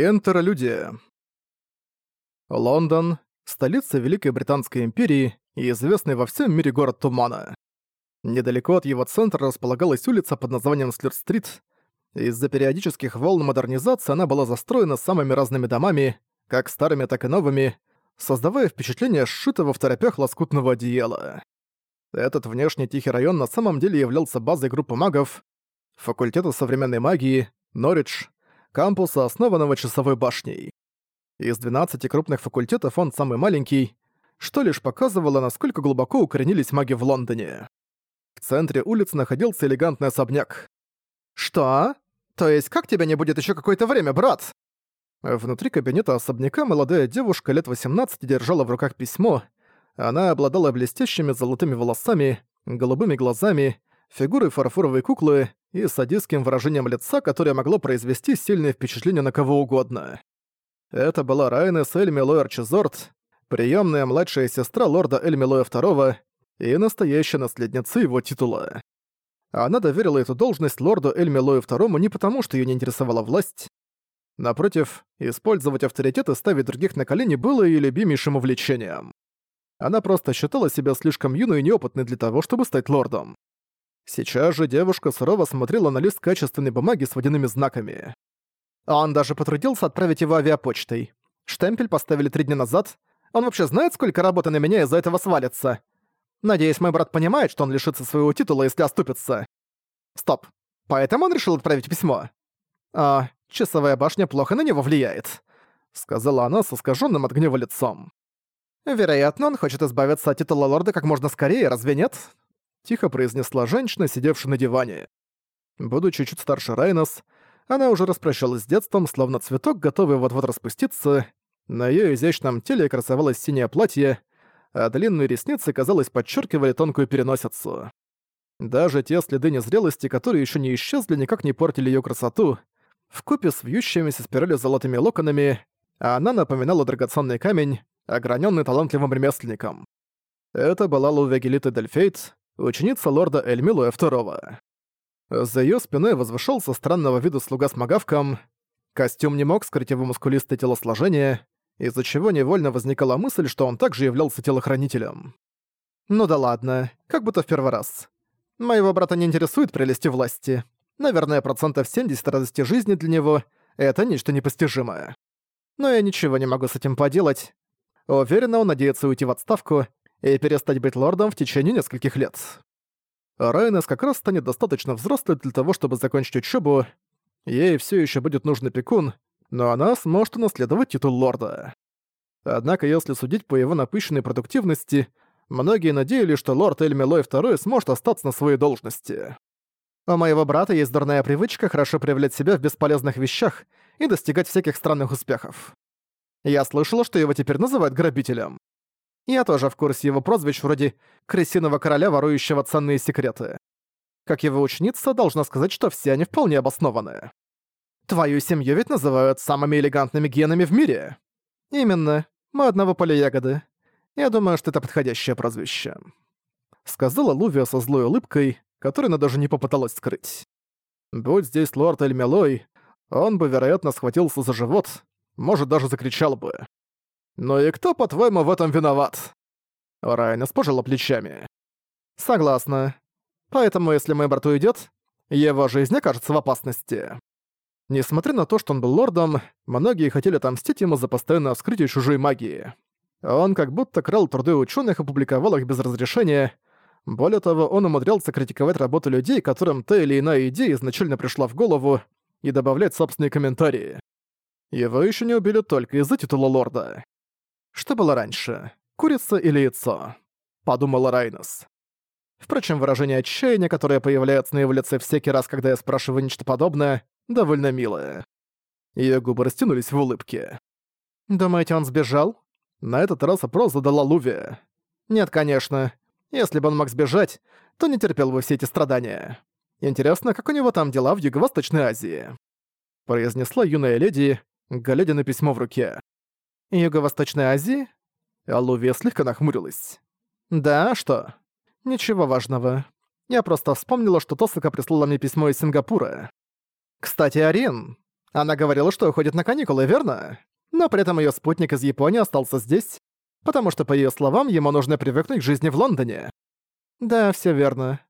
Интерлюдия. Лондон — столица Великой Британской империи и известный во всем мире город Тумана. Недалеко от его центра располагалась улица под названием Слюр-стрит. Из-за периодических волн модернизации она была застроена самыми разными домами, как старыми, так и новыми, создавая впечатление сшитого в торопях лоскутного одеяла. Этот внешне тихий район на самом деле являлся базой группы магов, факультета современной магии, Норридж, кампуса, основанного часовой башней. Из 12 крупных факультетов он самый маленький, что лишь показывало, насколько глубоко укоренились маги в Лондоне. В центре улицы находился элегантный особняк. «Что? То есть как тебя не будет еще какое-то время, брат?» Внутри кабинета особняка молодая девушка лет 18 держала в руках письмо. Она обладала блестящими золотыми волосами, голубыми глазами, фигурой фарфоровой куклы и садистским выражением лица, которое могло произвести сильное впечатление на кого угодно. Это была Райнес Эльмилоэр Чезорт, приемная младшая сестра лорда Эльмилоя II и настоящая наследница его титула. Она доверила эту должность лорду Эльмилою II не потому, что ее не интересовала власть. Напротив, использовать авторитет и ставить других на колени было ее любимейшим увлечением. Она просто считала себя слишком юной и неопытной для того, чтобы стать лордом. Сейчас же девушка сурово смотрела на лист качественной бумаги с водяными знаками. Он даже потрудился отправить его авиапочтой. Штемпель поставили три дня назад. Он вообще знает, сколько работы на меня из-за этого свалится? Надеюсь, мой брат понимает, что он лишится своего титула, если оступится. Стоп. Поэтому он решил отправить письмо. А, часовая башня плохо на него влияет. Сказала она с искаженным от гнева лицом. Вероятно, он хочет избавиться от титула лорда как можно скорее, разве нет? Тихо произнесла женщина, сидевшая на диване. Будучи чуть старше Райнос, она уже распрощалась с детством, словно цветок, готовый вот-вот распуститься. На её изящном теле красовалось синее платье, а длинные ресницы, казалось, подчеркивали тонкую переносицу. Даже те следы незрелости, которые еще не исчезли, никак не портили ее красоту. Вкупе с вьющимися спирали золотыми локонами, она напоминала драгоценный камень, ограненный талантливым ремесленником. Это была Лувегелита Дельфейт, ученица лорда Эльмилуя II. За её спиной возвышался странного вида слуга с магавком. Костюм не мог скрыть его мускулистое телосложение, из-за чего невольно возникала мысль, что он также являлся телохранителем. Ну да ладно, как будто в первый раз. Моего брата не интересует прелести власти. Наверное, процентов 70 радости жизни для него — это нечто непостижимое. Но я ничего не могу с этим поделать. Уверенно, он надеется уйти в отставку и перестать быть лордом в течение нескольких лет. Райнес как раз станет достаточно взрослой для того, чтобы закончить учебу. Ей все еще будет нужен пекун, но она сможет унаследовать титул лорда. Однако, если судить по его напыщенной продуктивности, многие надеялись, что лорд Эльмилой II сможет остаться на своей должности. У моего брата есть дурная привычка хорошо проявлять себя в бесполезных вещах и достигать всяких странных успехов. Я слышала, что его теперь называют грабителем. Я тоже в курсе его прозвищ вроде «крысиного короля, ворующего ценные секреты». Как его ученица, должна сказать, что все они вполне обоснованы. Твою семью ведь называют самыми элегантными генами в мире. Именно. Мы одного поля ягоды. Я думаю, что это подходящее прозвище. Сказала Лувия со злой улыбкой, которую она даже не попыталась скрыть. Будь здесь лорд Эльмелой, он бы, вероятно, схватился за живот, может, даже закричал бы. «Ну и кто, по-твоему, в этом виноват?» Райнес пожала плечами. «Согласна. Поэтому, если мой брат уйдет, его жизнь окажется в опасности». Несмотря на то, что он был лордом, многие хотели отомстить ему за постоянное вскрытие чужой магии. Он как будто крал труды ученых и публиковал их без разрешения. Более того, он умудрялся критиковать работу людей, которым та или иная идея изначально пришла в голову, и добавлять собственные комментарии. Его еще не убили только из-за титула лорда. Что было раньше, курица или яйцо? Подумала Райнос. Впрочем, выражение отчаяния, которое появляется на его лице всякий раз, когда я спрашиваю нечто подобное, довольно милое. Её губы растянулись в улыбке. «Думаете, он сбежал?» На этот раз опрос задала Лувия. «Нет, конечно. Если бы он мог сбежать, то не терпел бы все эти страдания. Интересно, как у него там дела в Юго-Восточной Азии?» Произнесла юная леди, глядя на письмо в руке. Юго-Восточной Азии? Алувия слегка нахмурилась. Да, что? Ничего важного. Я просто вспомнила, что Тосака прислала мне письмо из Сингапура. Кстати, Арин, Она говорила, что уходит на каникулы, верно? Но при этом её спутник из Японии остался здесь, потому что, по её словам, ему нужно привыкнуть к жизни в Лондоне. Да, всё верно.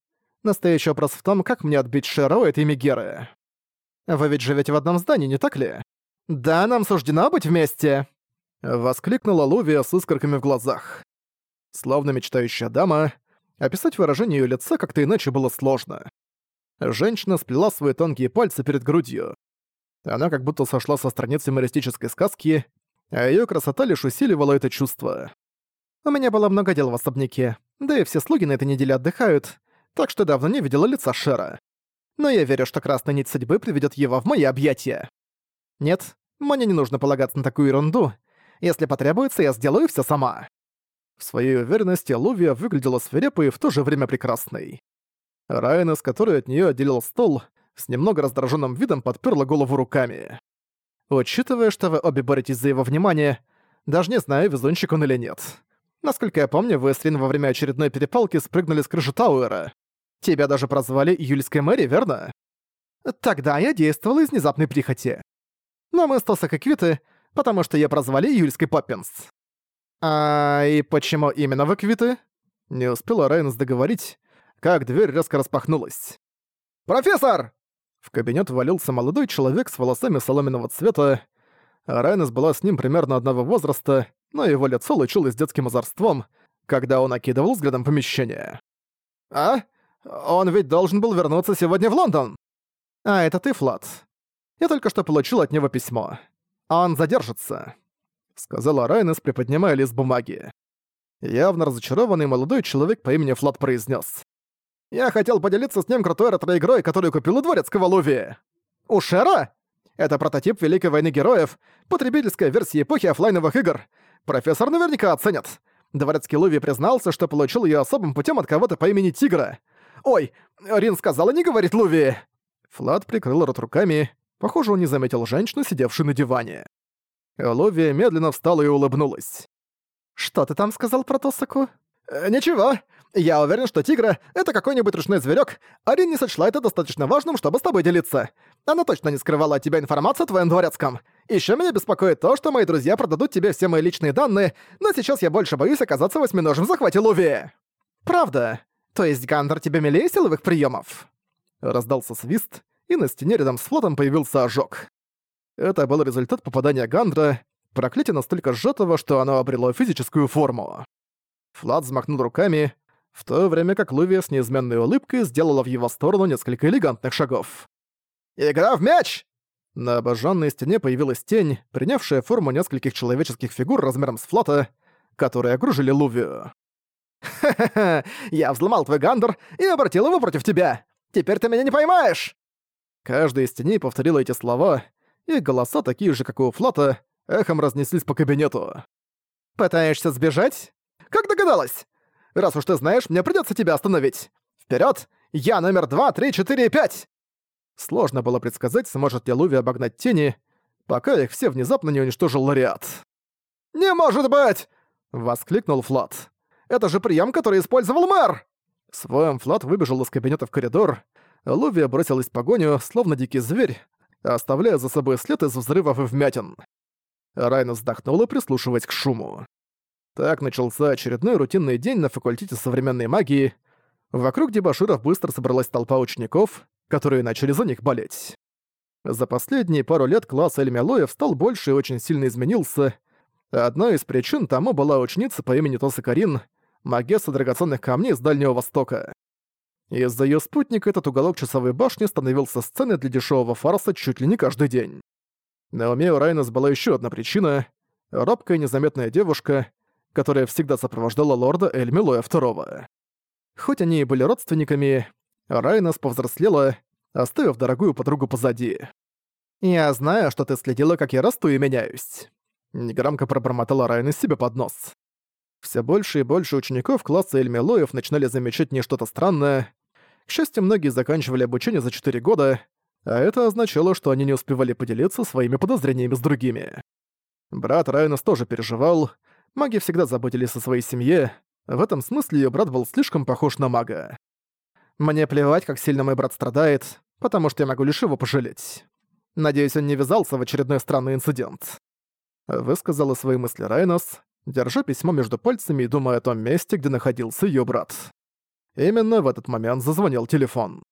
Настоящий вопрос в том, как мне отбить Шеро от имя Геры. Вы ведь живете в одном здании, не так ли? Да, нам суждено быть вместе!» Воскликнула Лувия с искорками в глазах. Словно мечтающая дама, описать выражение её лица как-то иначе было сложно. Женщина сплела свои тонкие пальцы перед грудью. Она как будто сошла со страниц юмористической сказки, а её красота лишь усиливала это чувство. У меня было много дел в особняке, да и все слуги на этой неделе отдыхают, так что давно не видела лица Шера. Но я верю, что красная нить судьбы приведет его в мои объятия. Нет, мне не нужно полагаться на такую ерунду. Если потребуется, я сделаю все сама. В своей уверенности Лувия выглядела свирепой и в то же время прекрасной. Райана, с которой от нее отделил стол, с немного раздраженным видом подперла голову руками. Учитывая, что вы обе боретесь за его внимание, даже не знаю, везунчик он или нет. Насколько я помню, вы с Рин во время очередной перепалки спрыгнули с крыши Тауэра. Тебя даже прозвали Юльской Мэри, верно? Тогда я действовала из внезапной прихоти. Но мы остался как квиты, потому что я прозвали Юльской Поппинс. А и почему именно вы квиты? Не успела Райнс договорить, как дверь резко распахнулась. «Профессор!» В кабинет валился молодой человек с волосами соломенного цвета. Райнес была с ним примерно одного возраста, но его лицо лучилось детским озорством, когда он окидывал взглядом помещение. «А? Он ведь должен был вернуться сегодня в Лондон. А, это ты, Флат. Я только что получил от него письмо. Он задержится, сказала Райнес, приподнимая лист бумаги. Явно разочарованный молодой человек по имени Флат произнес: «Я хотел поделиться с ним крутой ретро-игрой, которую купил у дворецкого Луви. У Шера? Это прототип Великой войны героев, потребительская версия эпохи оффлайновых игр. Профессор наверняка оценит. Дворецкий Луви признался, что получил ее особым путем от кого-то по имени Тигра. «Ой, Рин сказала не говорить Луви!» Флат прикрыл рот руками. Похоже, он не заметил женщину, сидевшую на диване. Луви медленно встала и улыбнулась. «Что ты там сказал про Тосаку?» э, «Ничего. Я уверен, что тигра — это какой-нибудь ручной зверек, а Рин не сочла это достаточно важным, чтобы с тобой делиться. Она точно не скрывала от тебя информацию о твоем дворецком. Еще меня беспокоит то, что мои друзья продадут тебе все мои личные данные, но сейчас я больше боюсь оказаться восьминожем в захвате Луви». «Правда? То есть Гандер тебе милее силовых приемов? Раздался свист, и на стене рядом с флотом появился ожог. Это был результат попадания Гандра, проклятие настолько сжатого, что оно обрело физическую форму. Флат взмахнул руками, в то время как Лувия с неизменной улыбкой сделала в его сторону несколько элегантных шагов. «Игра в мяч!» На обожженной стене появилась тень, принявшая форму нескольких человеческих фигур размером с флота, которые окружили Лувию. «Ха-ха-ха! Я взломал твой гандер и обратил его против тебя! Теперь ты меня не поймаешь!» Каждая из теней повторила эти слова, и голоса, такие же, как у Флата, эхом разнеслись по кабинету. «Пытаешься сбежать? Как догадалась? Раз уж ты знаешь, мне придётся тебя остановить. Вперёд! Я номер два, три, четыре и пять!» Сложно было предсказать, сможет ли Луви обогнать тени, пока их все внезапно не уничтожил Лариат. «Не может быть!» — воскликнул Флат. Это же прием, который использовал мэр!» Своем Флат выбежал из кабинета в коридор. Лувия бросилась в погоню, словно дикий зверь, оставляя за собой след из взрывов и вмятин. Райна вздохнула, прислушиваясь к шуму. Так начался очередной рутинный день на факультете современной магии. Вокруг дебаширов быстро собралась толпа учеников, которые начали за них болеть. За последние пару лет класс Эльмялоев стал больше и очень сильно изменился. Одной из причин тому была ученица по имени Тоса Карин, магесса драгоценных камней с Дальнего Востока. Из-за её спутника этот уголок часовой башни становился сценой для дешевого фарса чуть ли не каждый день. На уме у Райнес была ещё одна причина — робкая незаметная девушка, которая всегда сопровождала лорда Эльмилоя II. Хоть они и были родственниками, Райнес повзрослела, оставив дорогую подругу позади. «Я знаю, что ты следила, как я расту и меняюсь», — негромко пробормотала Райнес себе под нос. Все больше и больше учеников класса Эльмилоев начинали замечать не что-то странное. К счастью, многие заканчивали обучение за 4 года, а это означало, что они не успевали поделиться своими подозрениями с другими. Брат Райнес тоже переживал. Маги всегда заботились о своей семье. В этом смысле её брат был слишком похож на мага. «Мне плевать, как сильно мой брат страдает, потому что я могу лишь его пожалеть. Надеюсь, он не ввязался в очередной странный инцидент. Высказала свои мысли Райнос, держа письмо между пальцами и думая о том месте, где находился её брат. Именно в этот момент зазвонил телефон.